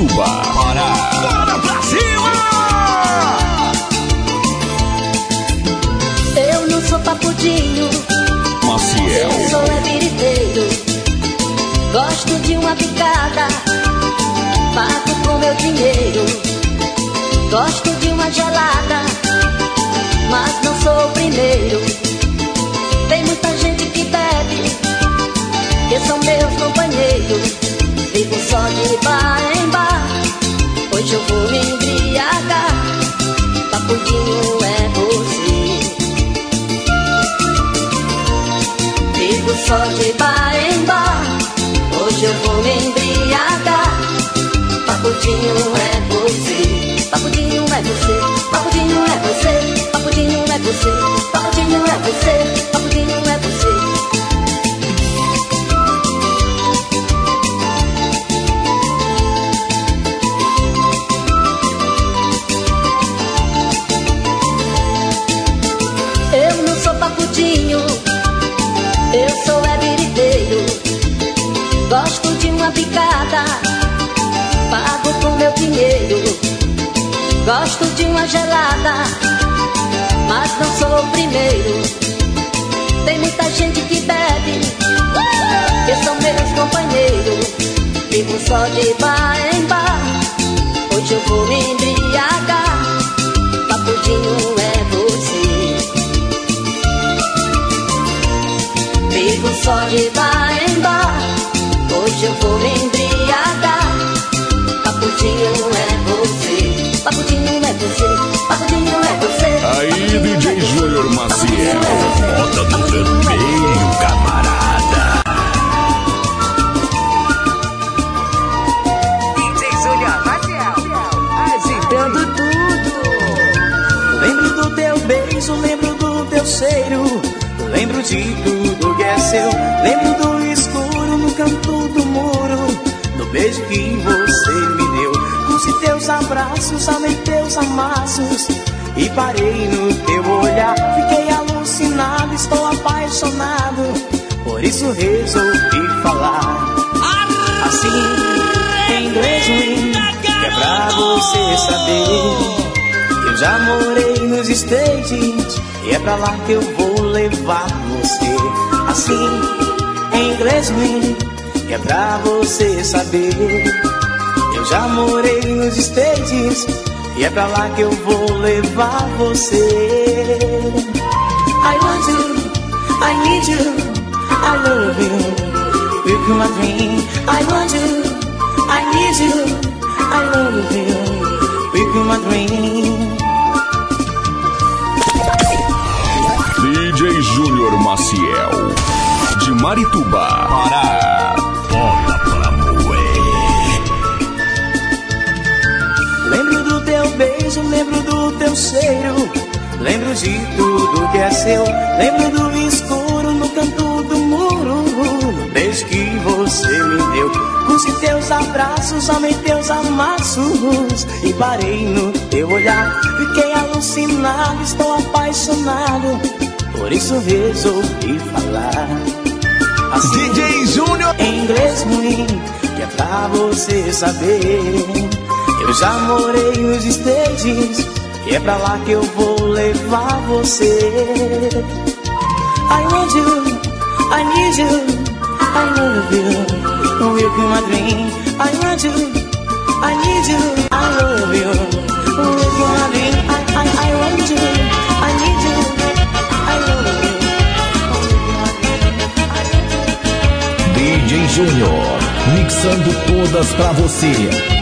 Marituba, Pará. Bora pra cima! Eu não sou papudinho, Maciel. eu sou é biriteiro. Gosto de uma picada, pago com meu dinheiro. Gosto de uma gelada, mas não sou o primeiro. Tem muita gente que bebe, que são meus companheiros. Vivo só de bar de bar em bar, hoje eu vou me embriagar. Papudinho é você, papudinho é você, papudinho é você, papudinho é você, papudinho é você, papudinho é você. Dinheiro. Gosto de uma gelada, mas não sou o primeiro. Tem muita gente que bebe, que são meus companheiros. Vivo só de bar em bar, hoje eu vou me embriagar. Papudinho é você. Vivo só de bar em bar Hoje eu vou me embriagar você Papudinho é você Papudinho é você Aí, DJ Júnior Maciel. Bota no vermelho, camarada. DJ Júnior Maciel, agitando tudo. Lembro do teu beijo, lembro do teu cheiro. Lembro de tudo que é seu. Lembro do escuro no canto do muro. Do beijo que você me deu. Cruze teus abraços, amei teus amassos. E parei no teu olhar. Fiquei alucinado, estou apaixonado. Por isso resolvi falar. Assim, em inglês ruim, é pra você saber. Eu já morei nos States e é pra lá que eu vou levar você. Assim, em inglês ruim, é pra você saber. Eu já morei nos States e é pra lá que eu vou levar você. I want you, I need you, I love you. With my dream, I want you, I need you, I love you. With my dream. DJ Júnior Maciel. De Marituba, Pará. Beijo, lembro do teu cheiro. Lembro de tudo que é seu. Lembro do escuro no canto do muro. Beijo que você me deu. Cusque teus abraços, amei teus amassos. E parei no teu olhar. Fiquei alucinado, estou apaixonado. Por isso resolvi falar. Assim, DJ Júnior. em inglês ruim, que é pra você saber. Eu já morei nos States, e é pra lá que eu vou levar você. I want you, I need you, I love you. With my dream, I want you, I need you, I love you. With my dream, I, I, I want you, I need you, I love you. DJ Júnior. Mixando todas pra você.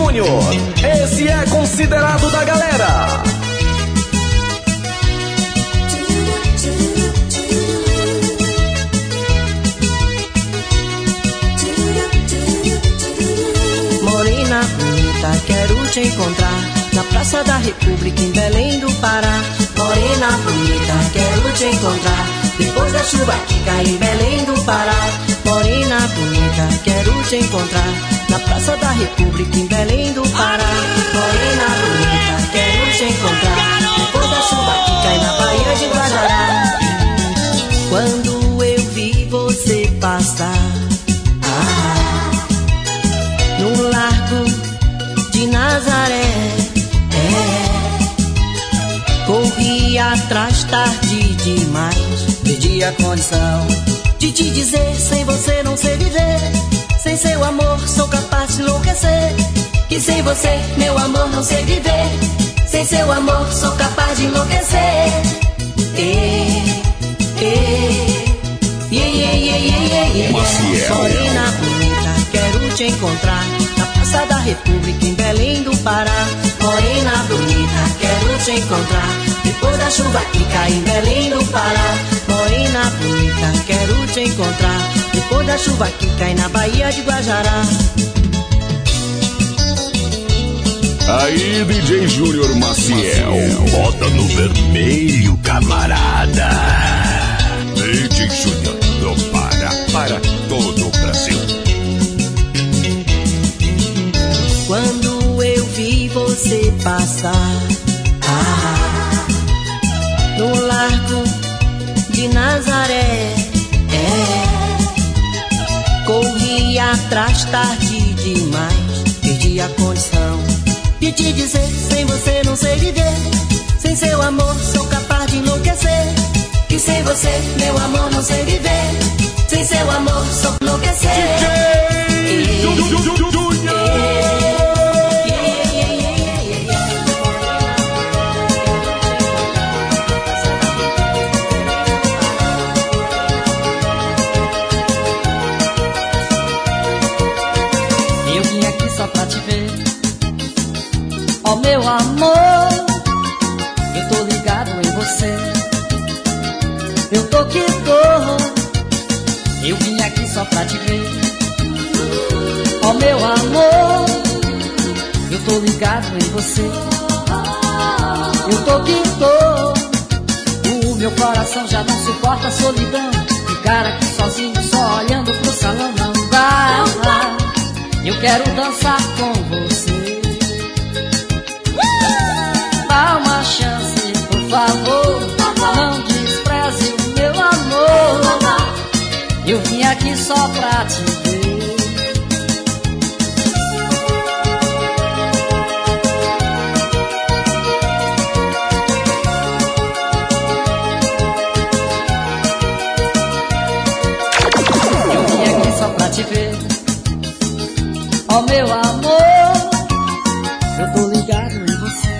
Júnior. Esse é considerado da galera. Morena bonita, quero te encontrar na Praça da República em Belém do Pará. Morena bonita, quero te encontrar depois da chuva que cai em Belém do Pará. Morena bonita, quero te encontrar na Praça da República em Belém do Pará. Morena bonita, quero te encontrar depois da chuva que cai na Baía de Guajará. Quando eu vi você passar. Ah, no largo de Nazaré. É, corri atrás tarde demais, perdi a condição de te dizer: sem você não sei viver, sem seu amor sou capaz de enlouquecer. Que sem você, meu amor, não sei viver, sem seu amor sou capaz de enlouquecer. Iê, iê, iê, iê. Maciel. Morena bonita, quero te encontrar na Praça da República em Belém do Pará. Morena bonita, quero te encontrar depois da chuva que cai em Belém do Pará. Morena bonita, quero te encontrar depois da chuva que cai na Baía de Guajará. Aí, DJ Júnior Maciel. Bota no vermelho, camarada. DJ Júnior, do Pará para todo o Brasil. Quando eu vi você passar ah, no largo de Nazaré, é, corri atrás tarde demais, perdi a condição de te dizer: sem você não sei viver, sem seu amor sou capaz de enlouquecer. Que sem você, meu amor, não sei viver, sem seu amor sou enlouquecer. Eu só pra te ver. Ó meu amor, eu Eu tô ligado em você. Eu tô que tô. O meu coração já não suporta a solidão. Ficar aqui sozinho, só olhando pro salão não dá. Eu quero dançar com você. Dá uma chance, por favor. Aqui só pra te ver. Eu vim aqui só pra te ver. Ó meu amor, eu tô ligado em você.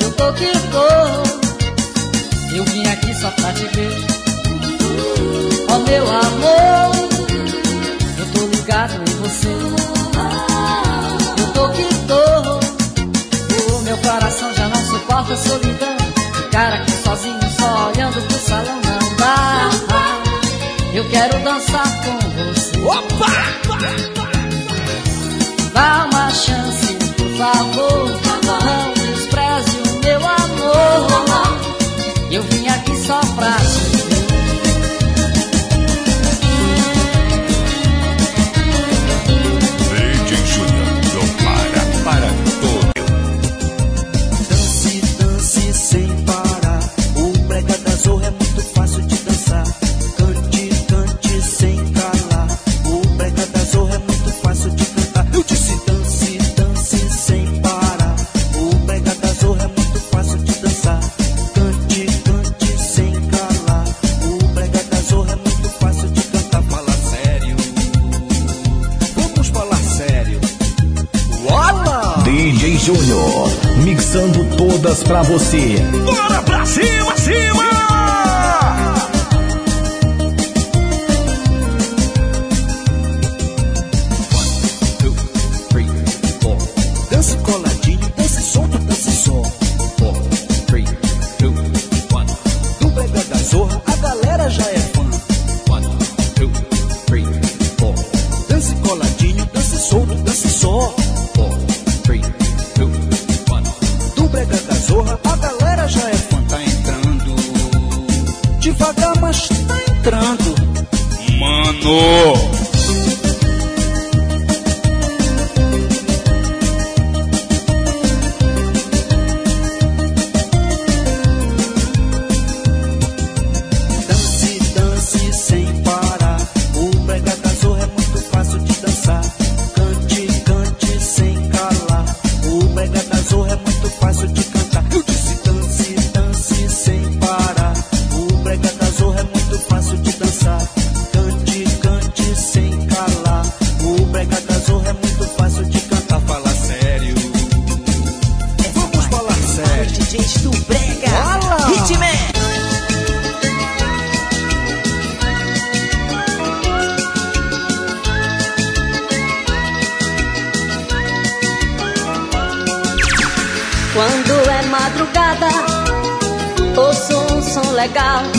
Eu tô que tô. Eu vim aqui só pra te ver. Amor, eu tô ligado em você. Eu tô que tô. O meu coração já não suporta a solidão. Ficar aqui sozinho, só olhando pro salão não dá. Eu quero dançar com você. Dá uma chance, por favor.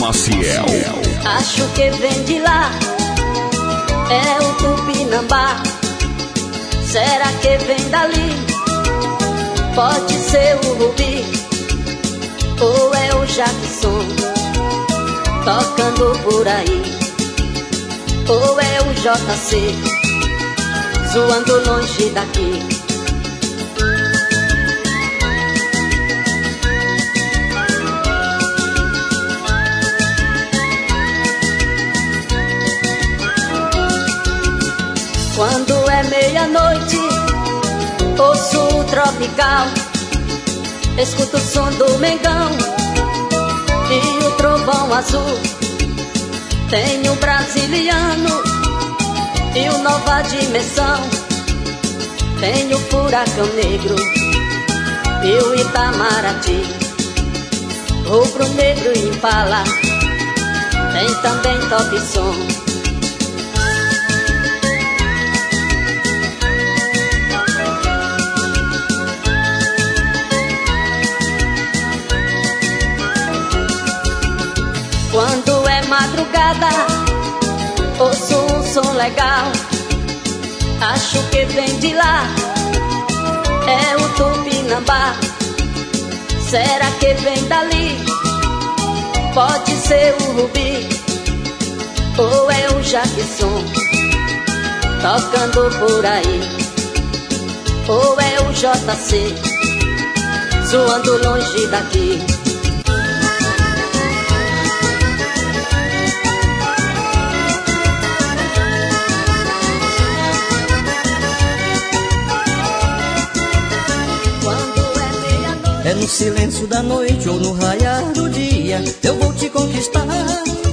Maciel. Acho que vem de lá, é o Tupinambá. Será que vem dali? Pode ser o Rubi, ou é o Jackson, tocando por aí. Ou é o JC, zoando longe daqui. Quando é meia-noite, ouço o tropical, escuto o som do Mengão e o trovão azul. Tem o brasiliano e o nova dimensão. Tem o furacão negro e o Itamaraty, rubro negro e impala. Tem também top som. madrugada ouço um som legal. Acho que vem de lá, é o Tupinambá. Será que vem dali? Pode ser o Rubi ou é o Jackson tocando por aí? Ou é o JC zoando longe daqui? No silêncio da noite ou no raiar do dia Eu vou te conquistar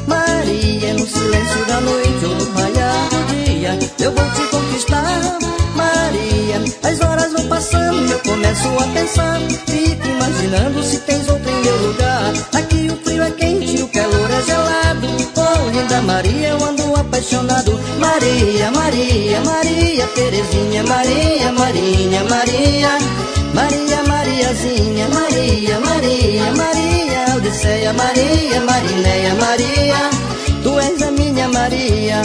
Maria. É no silêncio da noite ou no raiar do dia Eu vou te conquistar Maria. As horas vão passando eu começo a pensar Fico imaginando se tens outro em meu lugar. Aqui o frio é quente o calor é gelado Oh, linda Maria, eu ando apaixonado. Maria, Maria, Maria Terezinha, Maria, Marinha, Maria Maria, Mariazinha, Maria, Maria, Maria, Odisseia, Maria, Marinéia, Maria, tu és a minha Maria.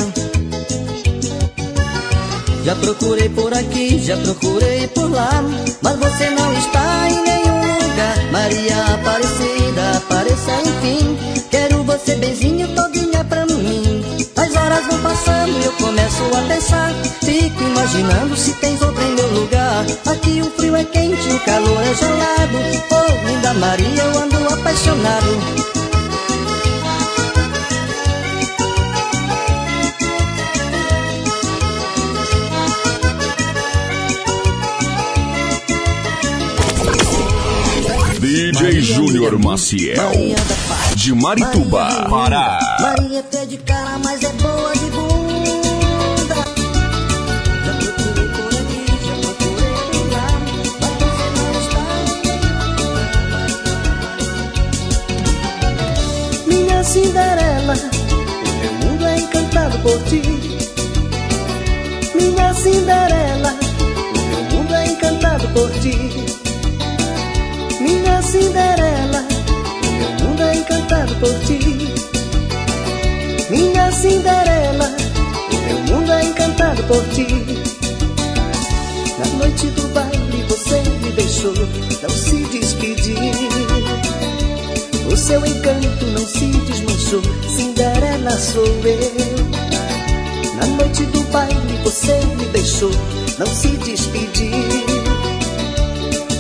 Já procurei por aqui, já procurei por lá, mas você não está em nenhum lugar. Maria Aparecida, apareça enfim, quero você benzinho todinha pra mim. As horas vão passando e eu começo a pensar, fico imaginando se tens outra em meu lugar. Aqui o frio é quente, o calor é gelado. Oh, linda Maria, eu ando apaixonado. DJ Júnior Maciel, de Marituba, Pará. Maria por ti. Minha Cinderela, meu mundo é encantado por ti. Minha Cinderela, meu mundo é encantado por ti. Minha Cinderela, meu mundo é encantado por ti. Na noite do baile você me deixou, não se despediu. O seu encanto não se desmanchou, Cinderela sou eu. Na noite do baile você me deixou, não se despediu.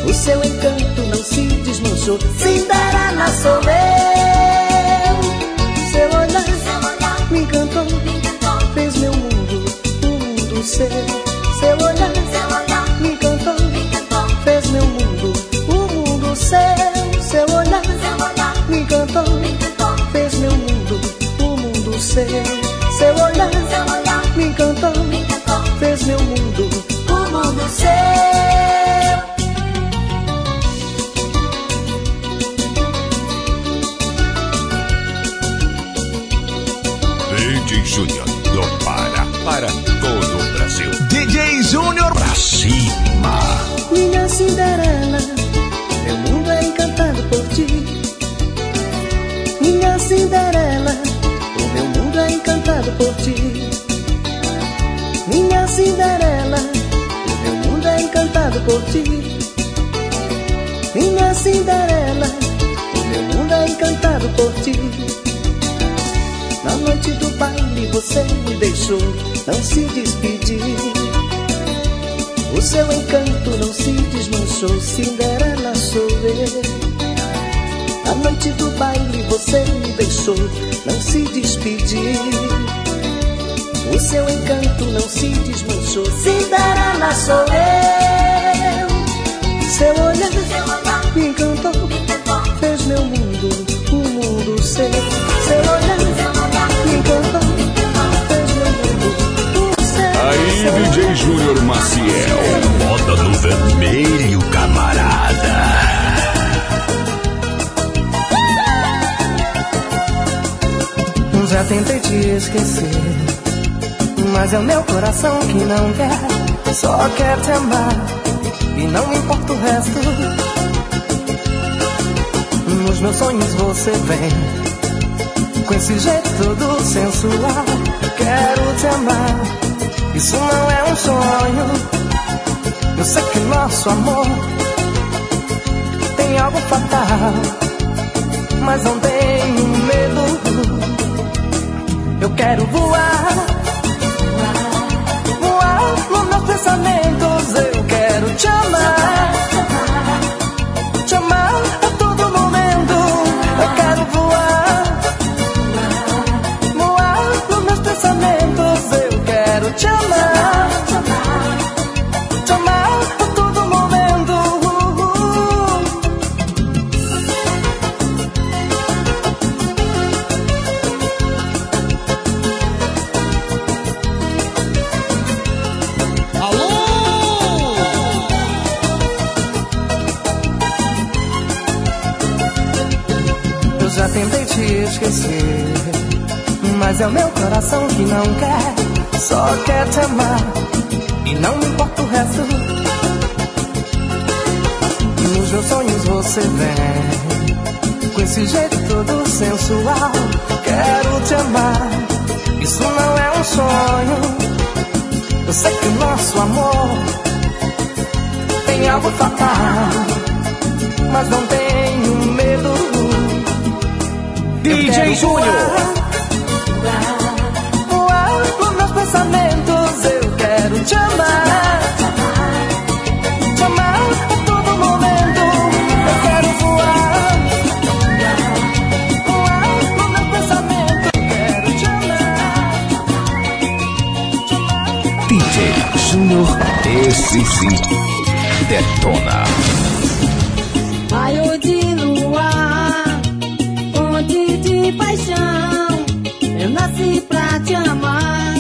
O seu encanto não se desmanchou, Cinderela sou eu. Seu olhar me encantou, fez meu mundo, o mundo seu. Seu você me deixou, não se despediu. O seu encanto não se desmanchou, Cinderela sou eu. Na noite do baile você me deixou, não se despediu. O seu encanto não se desmanchou, Cinderela sou eu. Seu olhar me encantou, fez meu mundo, DJ Júnior Maciel. Moda no vermelho, camarada. Já tentei te esquecer, mas é o meu coração que não quer, só quer te amar e não me importa o resto. Nos meus sonhos você vem, com esse jeito todo sensual. Quero te amar, isso não é um sonho. Eu sei que nosso amor tem algo fatal, mas não tenho medo. Eu quero voar, voar nos meus pensamentos. Eu quero te amar, esquecer, mas é o meu coração que não quer, só quer te amar e não me importa o resto. Nos meus sonhos você vem, com esse jeito todo sensual. Quero te amar, isso não é um sonho. Eu sei que o nosso amor tem algo fatal, mas não medo. DJ Júnior. Voar nos meus pensamentos, eu quero te amar. Te amar a todo momento. Eu quero voar. Voar nos meus pensamentos, eu quero te amar. DJ Júnior, esse sim, detona. Paixão. Eu nasci pra te amar,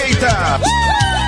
perfeita.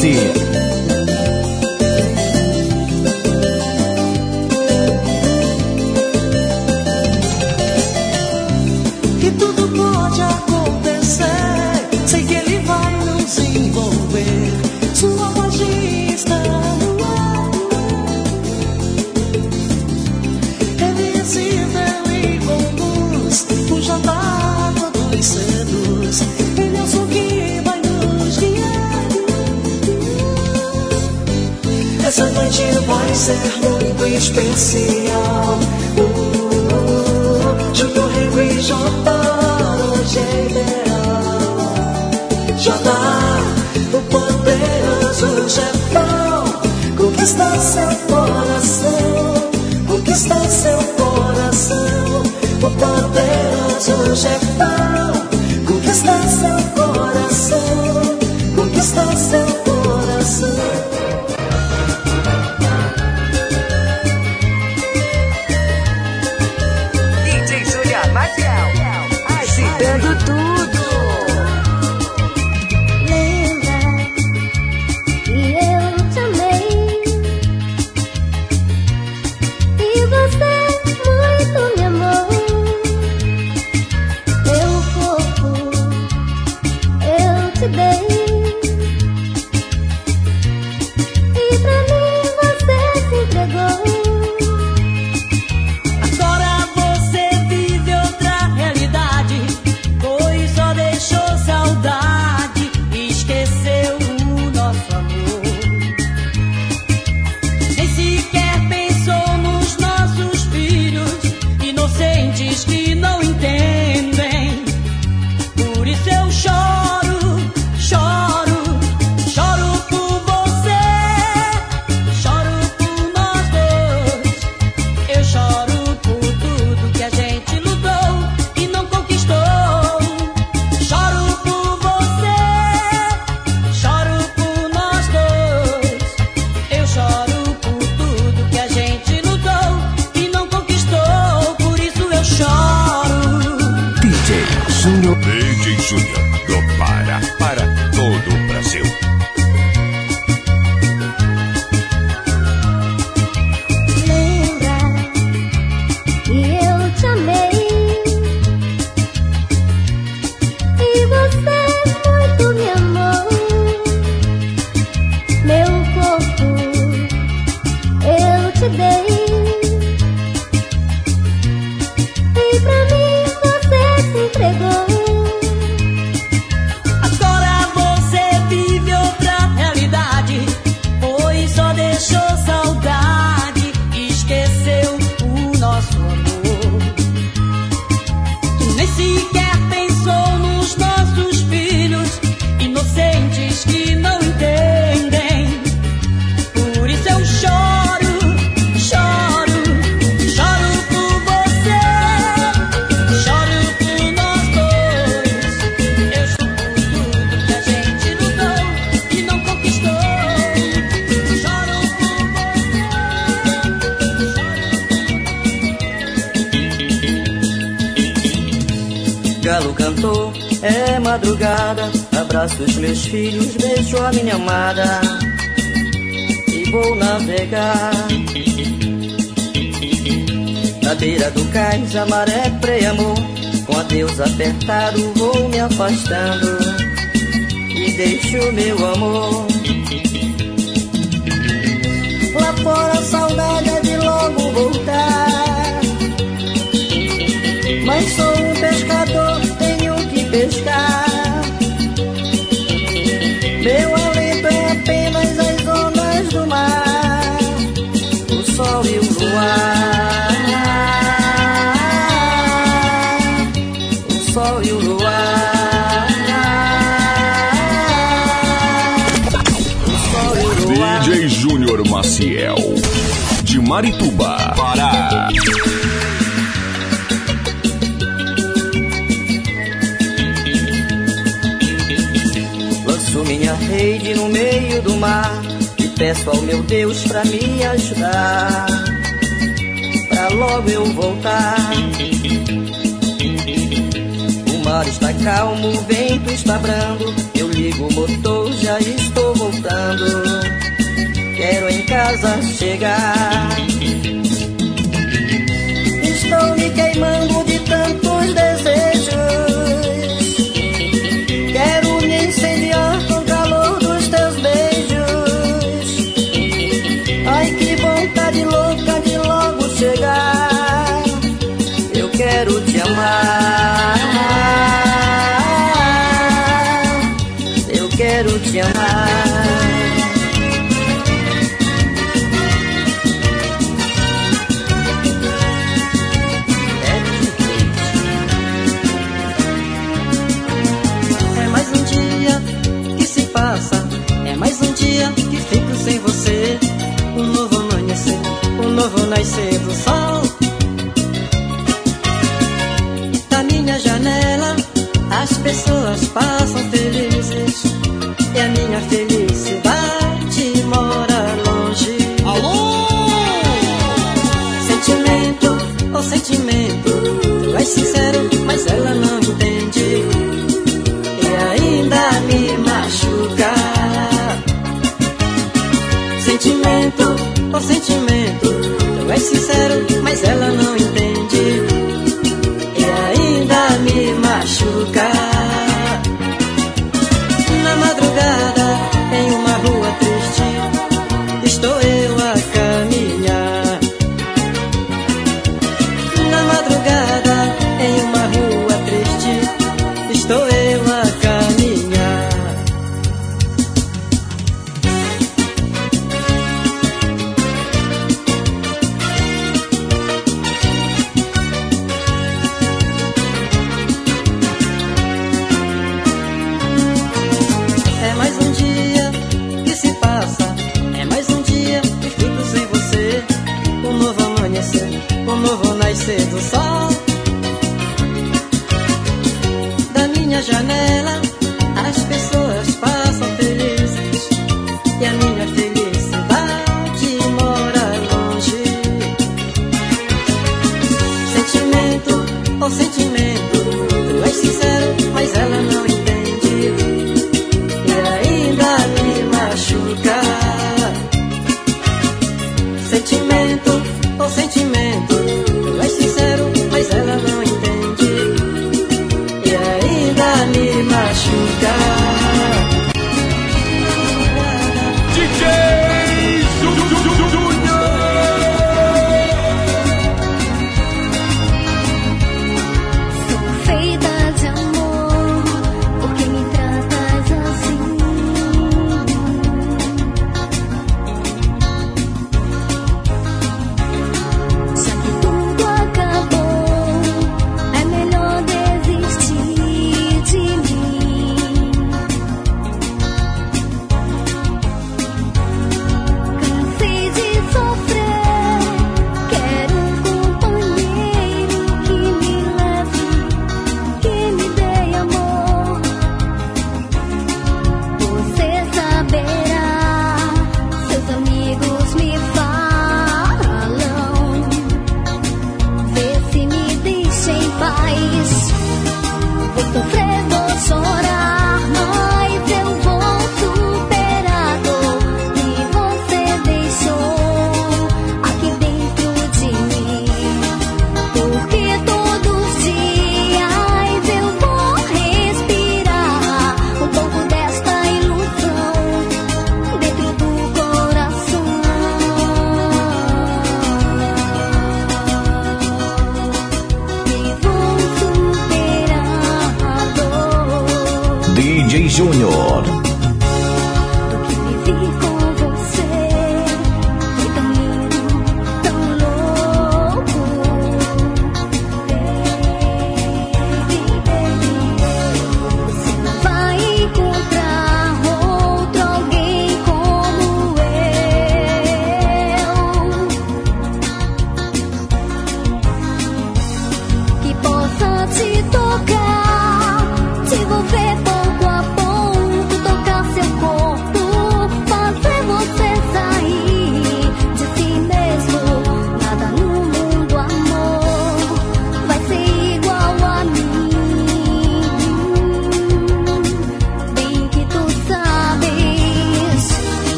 see. Essa noite vai ser muito especial. Uh, uh, uh, junto Rego e Jota, general. Jota, o poderoso chefão, conquista seu coração. Conquista seu coração, o poderoso chefão, conquista seu coração. galo cantou, é madrugada. Abraço os meus filhos, beijo a minha amada e vou navegar. Na beira do cais, a maré preamou. Com a Deus apertado, vou me afastando e deixo meu amor. Lá fora, a saudade é de logo voltar mas sou um pescador. Marituba, Pará. Lanço minha rede no meio do mar e peço ao meu Deus pra me ajudar. Pra logo eu voltar. O mar está calmo, o vento está brando. Eu ligo o motor, já estou voltando quero em casa chegar.